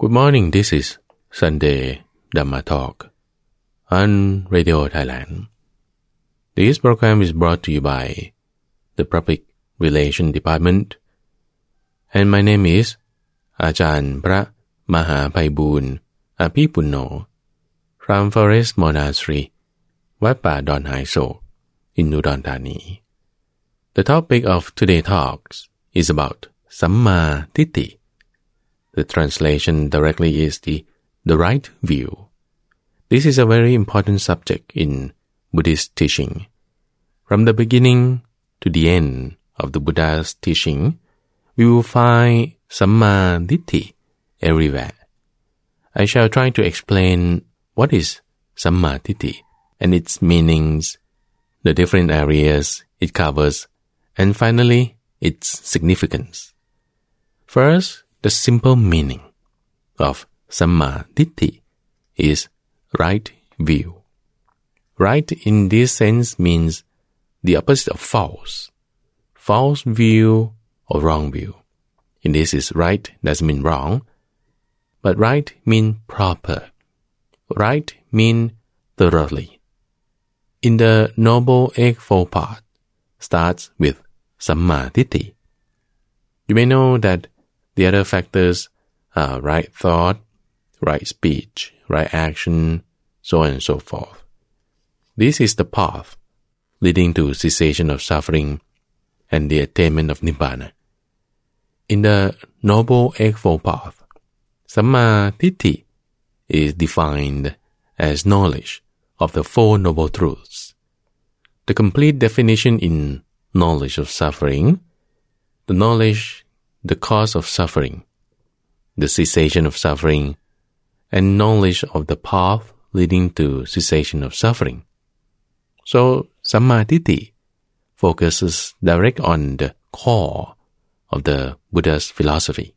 Good morning. This is Sunday Dhamma Talk on Radio Thailand. This program is brought to you by the Public Relation Department, and my name is อาจารย์พระมหาไพบูรณ์อภิปุณโญ from Forest Monastery วัดป่าดอนหายโศก in อุดรธานี The topic of today's talks is about Samma Titti. the translation directly is the, the right view. This is a very important subject in Buddhist teaching. From the beginning to the end of the Buddha's teaching, we will find Samma Ditti everywhere. I shall try to explain what is Samma Ditti and its meanings, the different areas it covers, and finally its significance. First, the simple meaning of Samma Ditti is right view. Right in this sense means the opposite of false. False view or wrong view. In this is right doesn't mean wrong, but right mean proper. Right mean thoroughly. In the Noble Eightfold Path starts with Samma Ditti. You may know that the other factors are right thought, right speech, right action, so on and so forth. This is the path leading to cessation of suffering and the attainment of Nibbana. In the Noble Eightfold Path, Samma Ditti is defined as knowledge of the Four Noble Truths. The complete definition in knowledge of suffering, the knowledge, the cause of suffering, the cessation of suffering, and knowledge of the path leading to cessation of suffering. So, Samma Ditti focuses direct on the core of the Buddha's philosophy.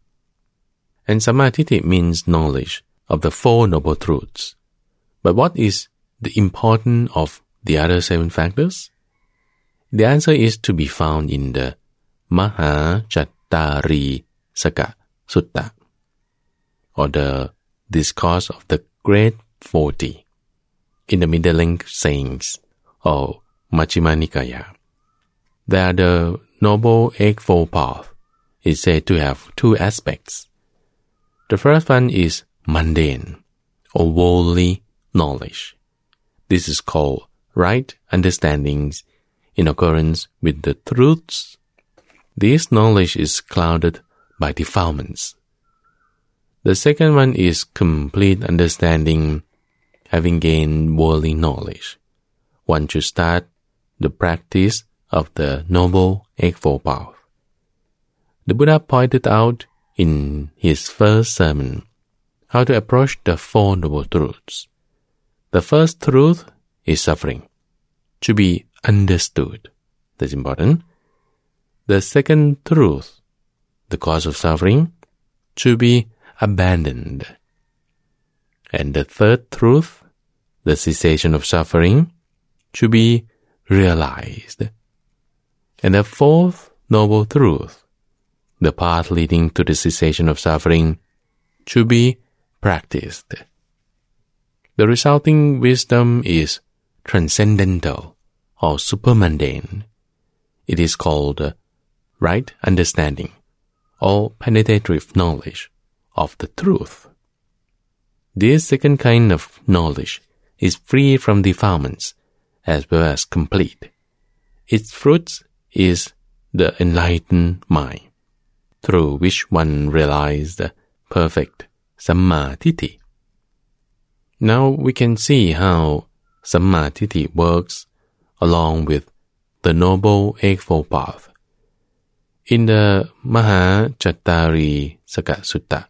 And Samma Ditti means knowledge of the Four Noble Truths. But what is the importance of the other seven factors? The answer is to be found in the Maha Chattari Saka Sutta, or the Discourse of the Great Forty, in the Middle Length Sayings, oh, or Majjhima Nikaya. There the Noble Eightfold Path is said to have two aspects. The first one is mundane, or worldly knowledge. This is called right understandings in accordance with the truths. This knowledge is clouded by defilements. The second one is complete understanding, having gained worldly knowledge. One should start the practice of the Noble Eightfold Path. The Buddha pointed out in his first sermon how to approach the Four Noble Truths. The first truth is suffering, to be understood. That's important. The second truth, the cause of suffering, to be abandoned. And the third truth, the cessation of suffering, to be realized. And the fourth noble truth, the path leading to the cessation of suffering, to be practiced. The resulting wisdom is transcendental or supermundane. It is called right understanding or penetrative knowledge of the truth. This second kind of knowledge is free from defilements as well as complete. Its fruit is the enlightened mind, through which one realizes the perfect Samma Ditti. Now we can see how Samma Ditti works along with the Noble Eightfold Path. In the Maha Chattari Saka Sutta,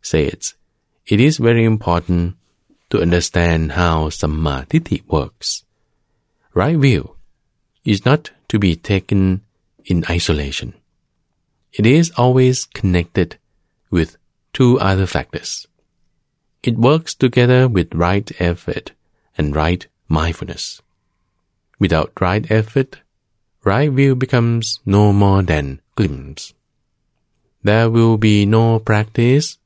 says it is very important to understand how Samma Ditti works. Right view is not to be taken in isolation. It is always connected with two other factors. It works together with right effort and right mindfulness. Without right effort, right view becomes no more than glimpse. There will be no practice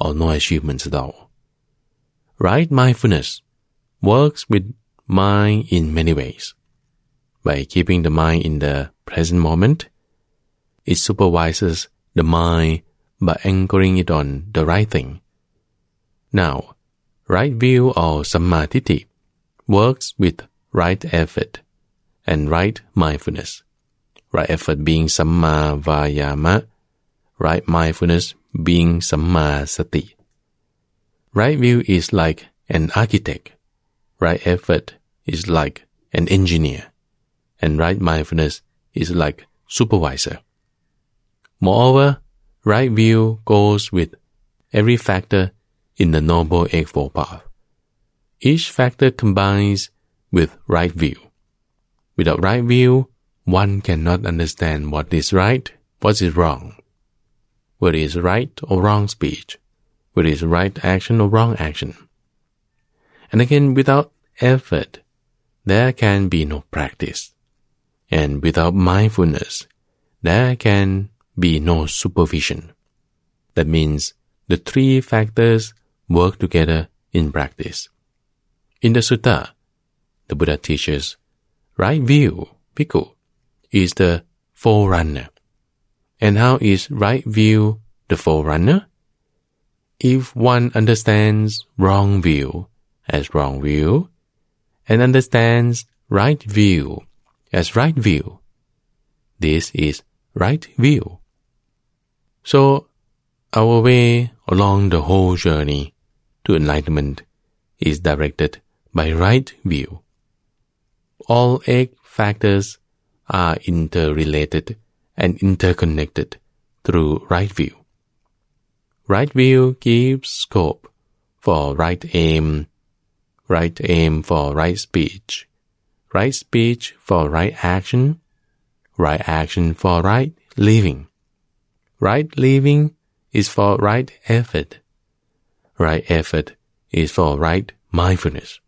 or no achievements at all. Right mindfulness works with mind in many ways. By keeping the mind in the present moment, it supervises the mind by anchoring it on the right thing. Now, right view or Samma Ditti works with right effort and right mindfulness. Right effort being samma vayama, right mindfulness being samma sati. Right view is like an architect. Right effort is like an engineer. And right mindfulness is like supervisor. Moreover, right view goes with every factor in the Noble Eightfold Path. Each factor combines with right view. Without right view, one cannot understand what is right, what is wrong, what is right or wrong speech, what is right action or wrong action. And again, without effort, there can be no practice. And without mindfulness, there can be no supervision. That means the three factors work together in practice. In the sutta, the Buddha teaches right view, bhikkhu, is the forerunner. And how is right view the forerunner? If one understands wrong view as wrong view, and understands right view as right view, this is right view. So, our way along the whole journey to enlightenment is directed by right view. All eight factors are interrelated and interconnected through right view. Right view gives scope for right aim, right aim for right speech, right speech for right action, right action for right living. Right living is for right effort. Right effort is for right mindfulness.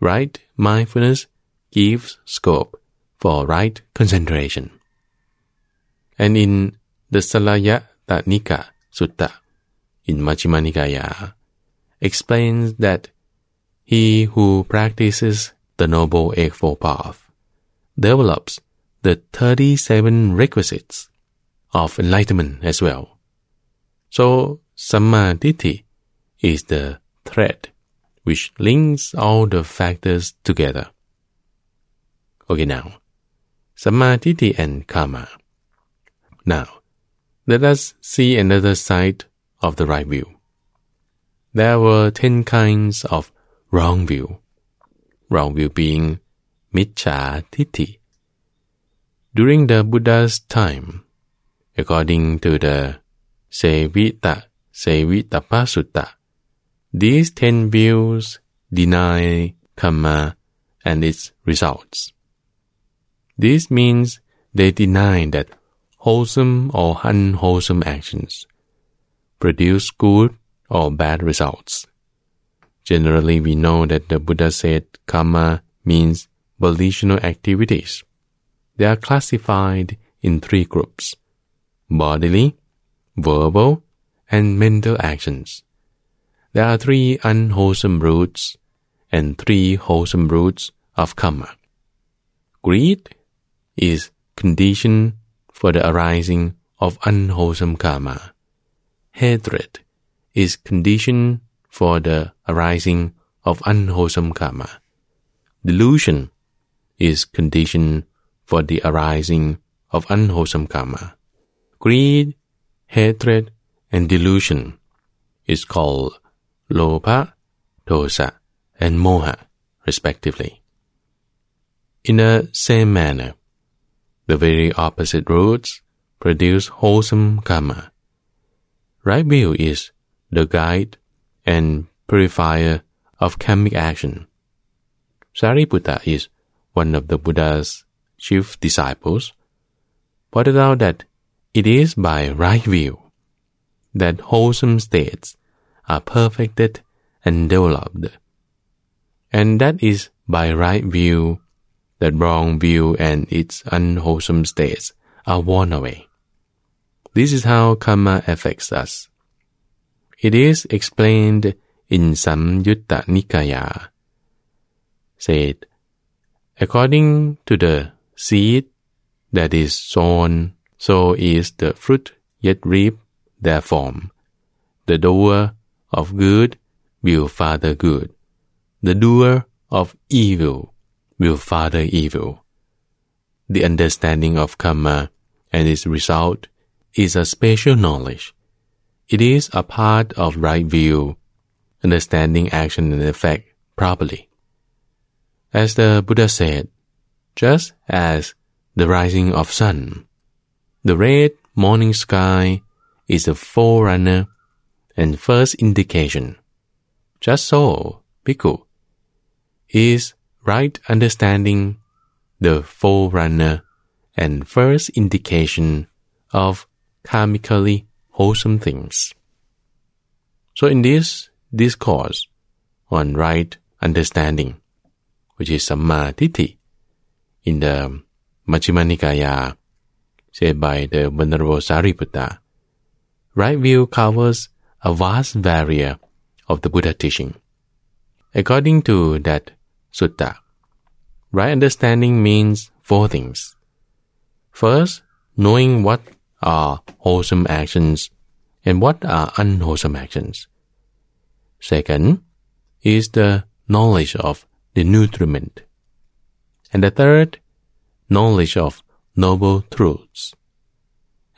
Right mindfulness gives scope for right concentration. And in the Salayatanika Sutta in Majjhima Nikaya explains that he who practices the Noble Eightfold Path develops the 37 requisites of enlightenment as well. So Samma Ditti is the thread which links all the factors together. Okay, now, Samma Ditti and karma. Now, let us see another side of the right view. There were ten kinds of wrong view. Wrong view being miccha titi. During the Buddha's time, according to the Sevita Sutta, these ten views deny karma and its results. This means they deny that wholesome or unwholesome actions produce good or bad results. Generally, we know that the Buddha said karma means volitional activities. They are classified in three groups bodily, verbal, and mental actions. There are three unwholesome roots and three wholesome roots of karma. Greed is condition for the arising of unwholesome karma. Hatred is condition for the arising of unwholesome karma. Delusion is condition for the arising of unwholesome karma. Greed, hatred, and delusion is called lobha, dosa, and moha, respectively. In the same manner, the very opposite roots produce wholesome karma. Right view is the guide and purifier of karmic action. Sariputta is one of the Buddha's chief disciples, pointed out that it is by right view that wholesome states are perfected and developed, and that is by right view that wrong view and its unwholesome states are worn away. This is how karma affects us. It is explained in Samyutta Nikaya. Said, according to the seed that is sown, so is the fruit yet reap their form. The doer of good will father good. The doer of evil will father evil. The understanding of karma and its result is a special knowledge. It is a part of right view, understanding action and effect properly. As the Buddha said, just as the rising of sun, the red morning sky is the forerunner and first indication. Just so, Bhikkhu, is right understanding the forerunner and first indication of karmically wholesome things. So in this discourse on right understanding, which is Samma in the Majjhima Nikaya, said by the Venerable Sariputta, right view covers a vast area of the Buddha teaching. According to that sutta, right understanding means four things. First, knowing what are wholesome actions and what are unwholesome actions. Second is the knowledge of the nutriment. And the third, knowledge of noble truths.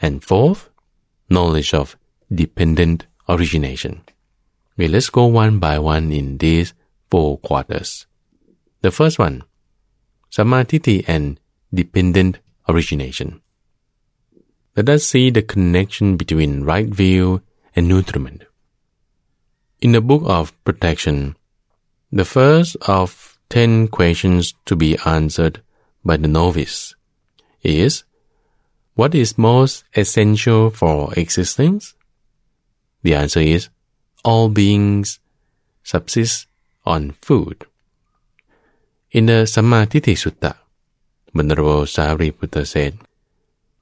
And fourth, knowledge of dependent origination. Okay, let's go one by one in these four quarters. The first one, Sammatiti and dependent origination. Let us see the connection between right view and nutriment. In the book of protection, the first of ten questions to be answered by the novice is what is most essential for existence? The answer is all beings subsist on food. In the Sammatiti Sutta, Venerable Sariputta said,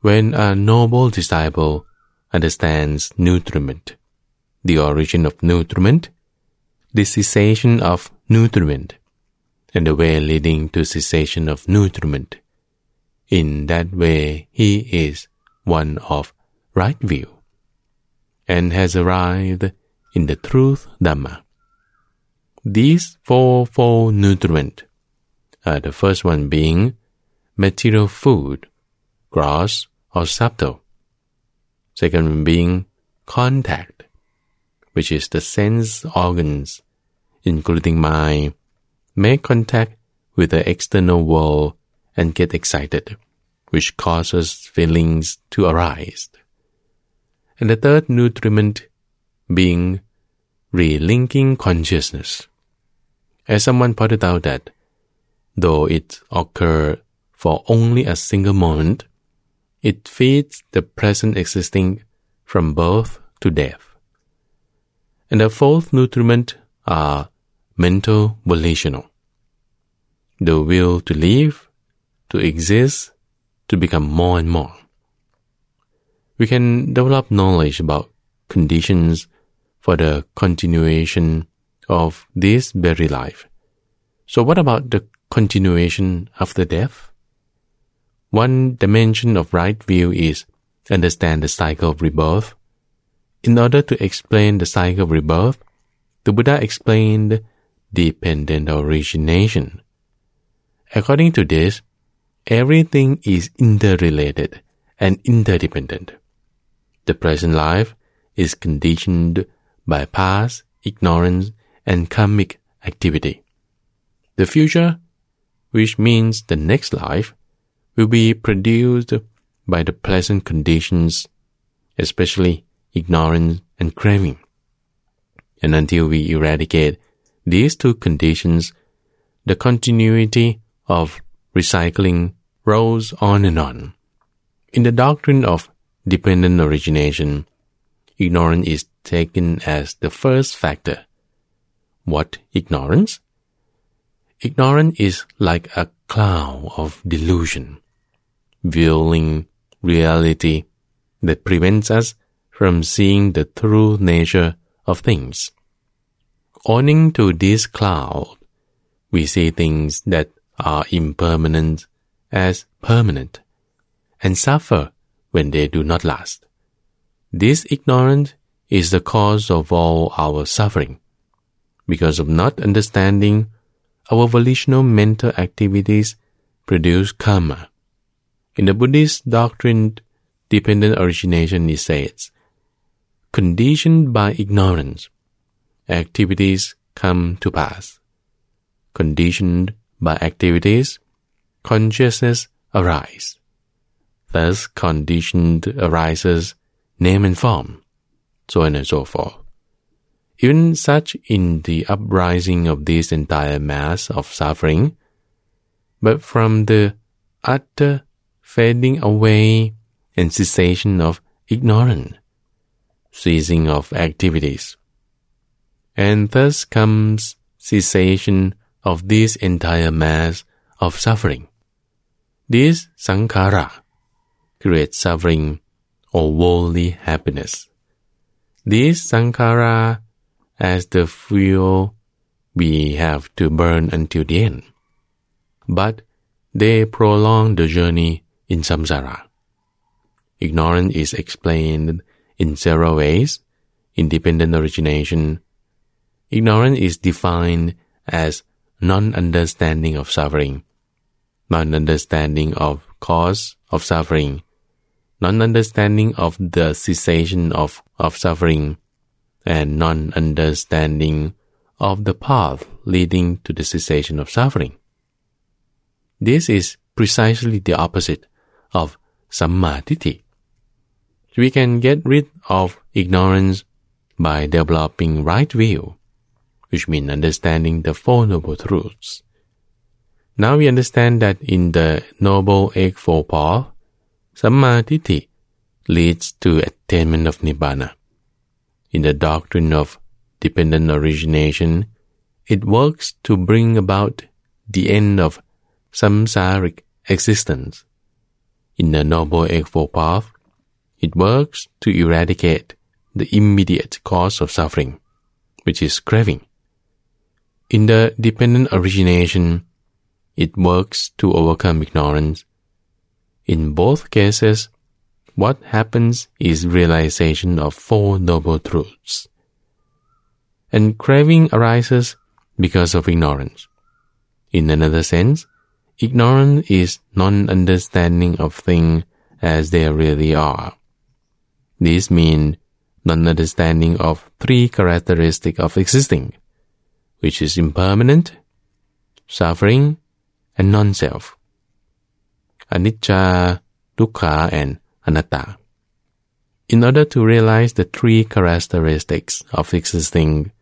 when a noble disciple understands nutriment, the origin of nutriment, the cessation of nutriment, and the way leading to cessation of nutriment, in that way he is one of right view, and has arrived in the truth Dhamma. These fourfold nutriment are the first one being material food, gross, or subtle. Second being contact, which is the sense organs, including mind, make contact with the external world and get excited, which causes feelings to arise. And the third nutriment being relinking consciousness. As someone pointed out that, though it occurred for only a single moment, it feeds the present existing from birth to death. And the fourth nutriment are mental volitional. The will to live, to exist, to become more and more. We can develop knowledge about conditions for the continuation of this very life. So what about the continuation after death? One dimension of right view is understand the cycle of rebirth. In order to explain the cycle of rebirth, the Buddha explained dependent origination. According to this, everything is interrelated and interdependent. The present life is conditioned by past, ignorance, and karmic activity. The future, which means the next life, will be produced by the pleasant conditions, especially ignorance and craving. And until we eradicate these two conditions, the continuity of recycling rolls on and on. In the doctrine of dependent origination, ignorance is taken as the first factor. What ignorance? Ignorance is like a cloud of delusion, veiling reality that prevents us from seeing the true nature of things. Owing to this cloud, we see things that are impermanent as permanent, and suffer when they do not last. This ignorance is the cause of all our suffering. Because of not understanding, our volitional mental activities produce karma. In the Buddhist doctrine, dependent origination is said, conditioned by ignorance, activities come to pass. Conditioned by activities, consciousness arises. Thus, conditioned arises name and form, so on and so forth. Even such in the uprising of this entire mass of suffering, but from the utter fading away and cessation of ignorance, ceasing of activities. And thus comes cessation of this entire mass of suffering. This sankhara creates suffering or worldly happiness. This sankhara as the fuel we have to burn until the end. But they prolong the journey in samsara. Ignorance is explained in several ways. Independent origination. Ignorance is defined as non-understanding of suffering, non-understanding of cause of suffering, non-understanding of the cessation of, of suffering, and non-understanding of the path leading to the cessation of suffering. This is precisely the opposite of Samma Ditti. We can get rid of ignorance by developing right view, which means understanding the Four Noble Truths. Now we understand that in the Noble Eightfold Path, Samma Ditti leads to attainment of Nibbana. In the doctrine of dependent origination, it works to bring about the end of samsaric existence. In the Noble Eightfold Path, it works to eradicate the immediate cause of suffering, which is craving. In the dependent origination, it works to overcome ignorance. In both cases, what happens is realization of Four Noble Truths. And craving arises because of ignorance. In another sense, ignorance is non-understanding of things as they really are. This means non-understanding of three characteristics of existing, which is impermanent, suffering, and non-self. Anicca, dukkha, and anatta. In order to realize the three characteristics of existing,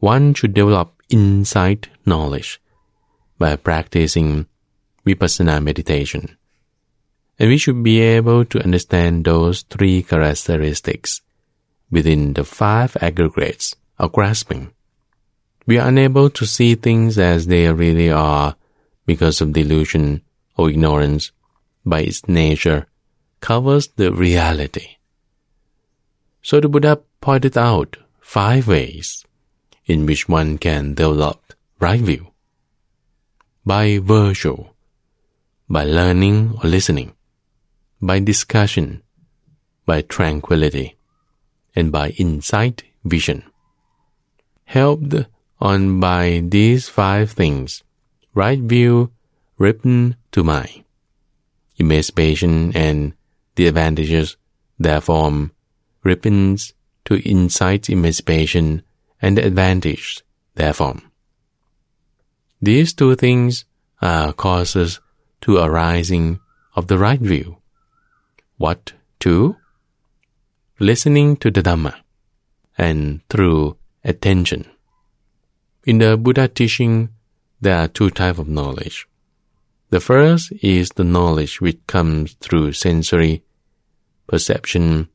one should develop insight knowledge by practicing vipassana meditation and we should be able to understand those three characteristics within the five aggregates of grasping. We are unable to see things as they really are because of delusion or ignorance by its nature covers the reality. So the Buddha pointed out five ways in which one can develop right view. By virtue, by learning or listening, by discussion, by tranquility, and by insight vision. Helped on by these five things, right view written to mind, emancipation and the advantages therefrom um, ripens to insight emancipation and the advantage therefrom. Um, these two things are causes to arising of the right view. What to? Listening to the Dhamma and through attention. In the Buddha teaching, there are two types of knowledge. The first is the knowledge which comes through sensory perception.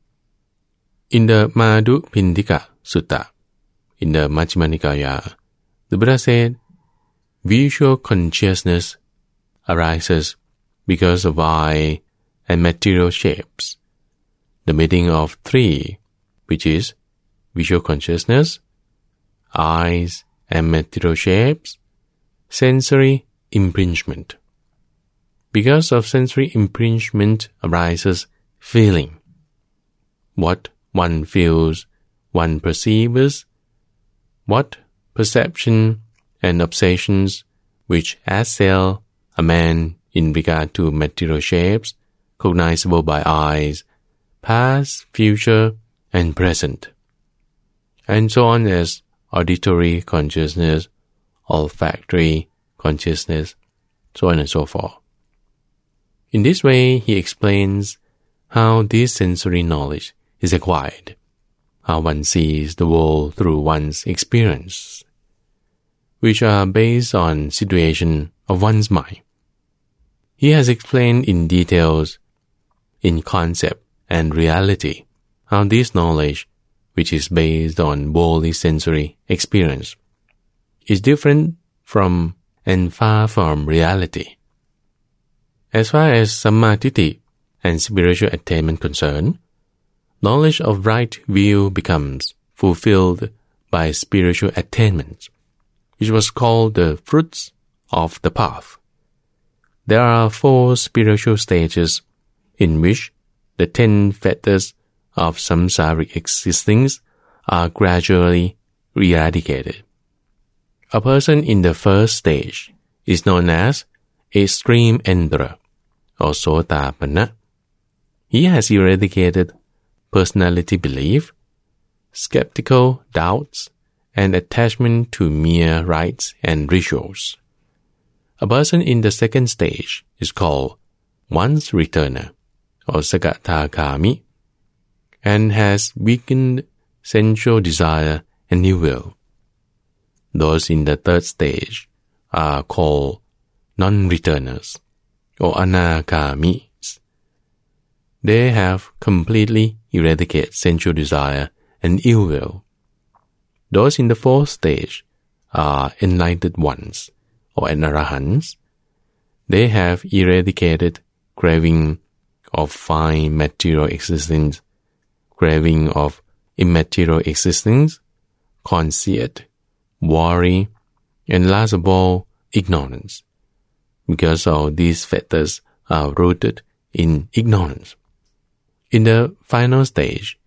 In the Madhu Pindika Sutta, in the Majjhima Nikaya, the Buddha said, visual consciousness arises because of eye and material shapes. The meeting of three, which is visual consciousness, eyes and material shapes, sensory impingement. Because of sensory impingement arises feeling. What one feels, one perceives, what perception and obsessions which assail a man in regard to material shapes, cognizable by eyes, past, future, and present, and so on as auditory consciousness, olfactory consciousness, so on and so forth. In this way, he explains how this sensory knowledge is acquired, how one sees the world through one's experience, which are based on situation of one's mind. He has explained in details, in concept and reality, how this knowledge, which is based on worldly sensory experience, is different from and far from reality as far as Samma Ditti and spiritual attainment concern, knowledge of right view becomes fulfilled by spiritual attainment, which was called the fruits of the path. There are four spiritual stages in which the ten fetters of samsaric existence are gradually eradicated. A person in the first stage is known as a stream enterer or Sotapanna. He has eradicated personality belief, skeptical doubts, and attachment to mere rites and rituals. A person in the second stage is called once returner or Sakadagami and has weakened sensual desire and new will. Those in the third stage are called non-returners or anagamis. They have completely eradicated sensual desire and ill will. Those in the fourth stage are enlightened ones, or anarahants. They have eradicated craving of fine material existence, craving of immaterial existence, conceit, worry, and last of all, ignorance because all these factors are rooted in ignorance. In the final stage,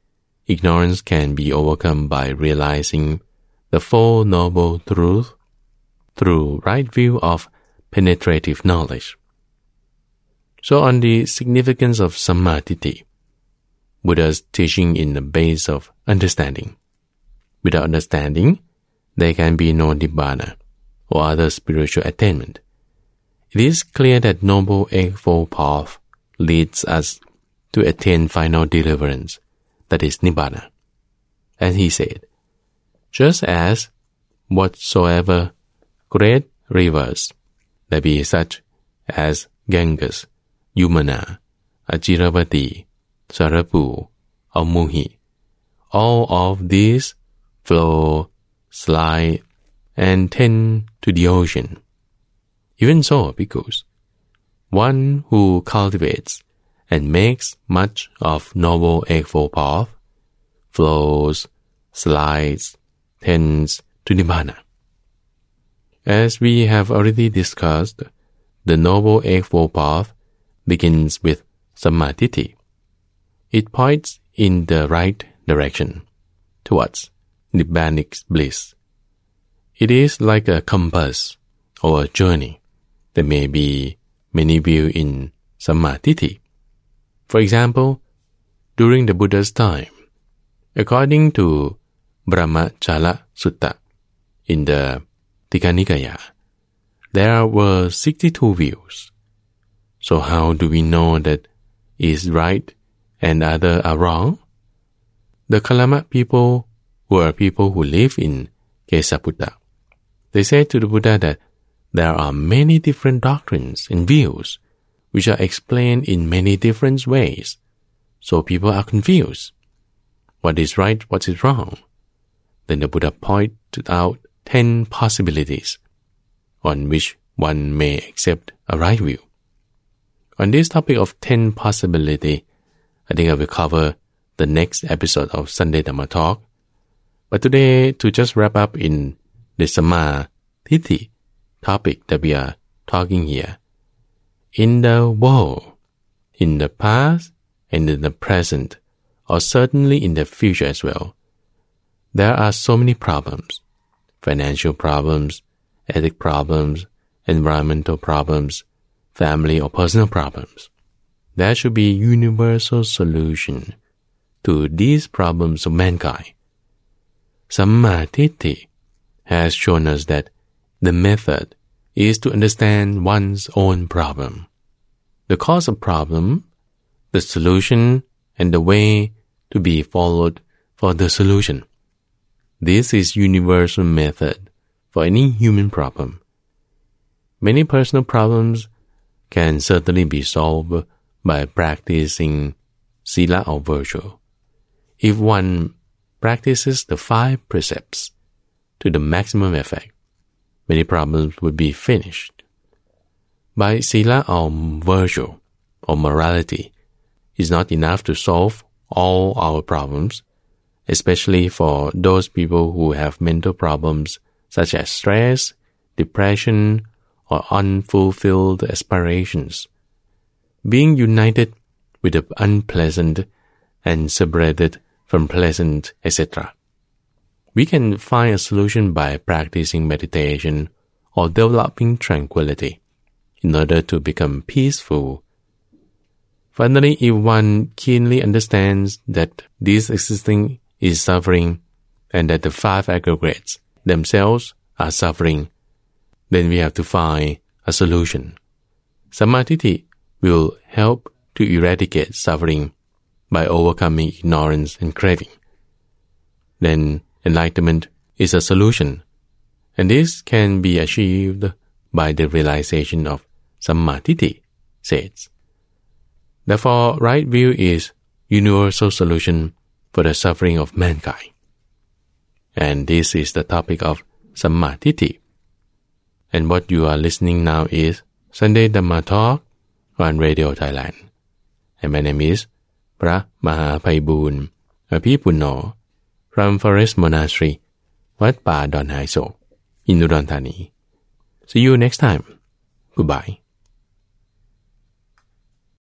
ignorance can be overcome by realizing the Four Noble Truths through right view of penetrative knowledge. So on the significance of Samma Ditti, Buddha's teaching in the base of understanding. Without understanding, there can be no nibbana or other spiritual attainment. It is clear that Noble Eightfold Path leads us to attain final deliverance, that is Nibbana. And he said, just as whatsoever great rivers, there be such as Ganges, Yamuna, Ajiravati, Sarabhu, or Mahi, all of these flow, slide, and tend to the ocean. Even so, because one who cultivates and makes much of noble eightfold path flows, slides, tends to nibbana. As we have already discussed, the noble eightfold path begins with Samma Ditti. It points in the right direction towards nibbanic bliss. It is like a compass or a journey there may be many views in Samadhi. For example, during the Buddha's time, according to Brahmajala Sutta in the Nikaya, there were 62 views. So how do we know that is right and other are wrong? The Kalama people were people who live in Kesaputta. They said to the Buddha that there are many different doctrines and views which are explained in many different ways. So people are confused. What is right, what is wrong? Then the Buddha pointed out ten possibilities on which one may accept a right view. On this topic of ten possibility, I think I will cover the next episode of Sunday Dhamma Talk. But today, to just wrap up in the Samma Tithi topic that we are talking here, in the world, in the past and in the present, or certainly in the future as well, there are so many problems financial problems, ethic problems, environmental problems, family or personal problems. There should be universal solution to these problems of mankind. Samma Tithi has shown us that the method is to understand one's own problem, the cause of problem, the solution, and the way to be followed for the solution. This is universal method for any human problem. Many personal problems can certainly be solved by practicing sila or virtue. If one practices the five precepts to the maximum effect, many problems would be finished. By sila or virtue or morality is not enough to solve all our problems, especially for those people who have mental problems such as stress, depression, or unfulfilled aspirations. Being united with the unpleasant and separated from pleasant, etc. We can find a solution by practicing meditation or developing tranquility in order to become peaceful. Finally, if one keenly understands that this existing is suffering and that the five aggregates themselves are suffering, then we have to find a solution. Samma Ditti will help to eradicate suffering by overcoming ignorance and craving. Then Enlightenment is a solution, and this can be achieved by the realization of Samma Ditti, says. Therefore, right view is universal solution for the suffering of mankind. And this is the topic of Samma Ditti. And what you are listening now is Sunday Dhamma Talk on Radio Thailand. And my name is พระมหาภัยบูร์อภิปุโน Ram Forest Monastery วัดป่าดอนไฮโศกอินดุรนธานี see you next time goodbye